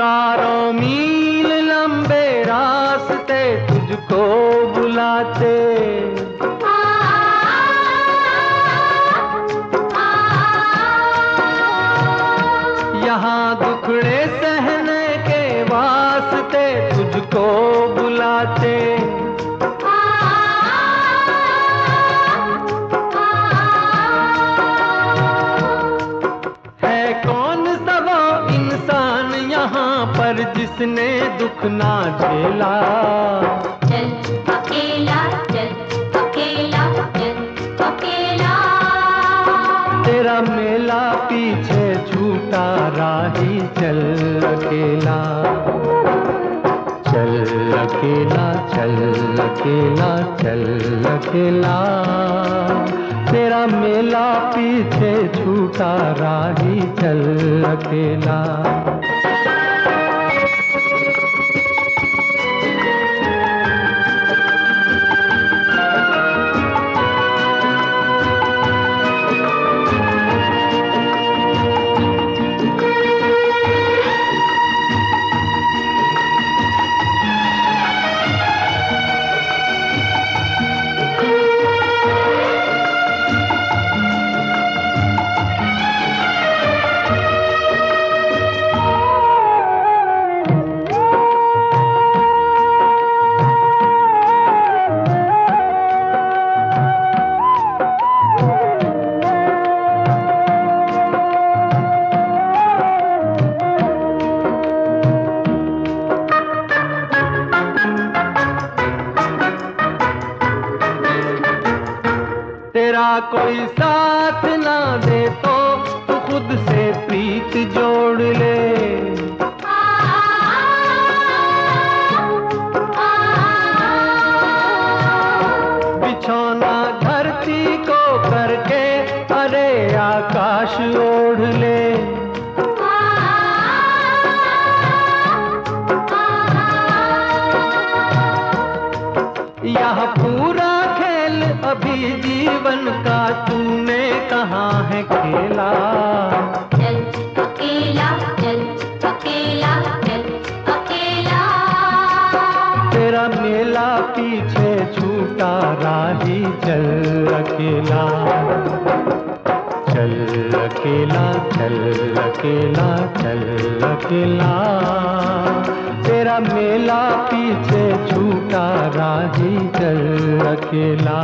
हज़ारों मील लंबे रास्ते तुझको बुलाते। यहाँ दुखड़े सहने के वास्ते तुझको जिसने दुख ना झेला। चल अकेला चल अकेला चल अकेला। तेरा मेला पीछे छूटा राही चल अकेला। चल अकेला चल अकेला चल अकेला। तेरा मेला पीछे छूटा राही चल अकेला। कोई साथ ना दे तो तू खुद से प्रीत जोड़ ले। बिछौना धरती को करके, अरे आकाश ओढ़ ले। यह पूरा अभी जीवन का तूने कहाँ है खेला। चल अकेला चल अकेला चल अकेला। तेरा मेला पीछे छूटा राही चल अकेला। चल अकेला चल अकेला चल अकेला। तेरा मेला पीछे छूटा राज़ी चल अकेला।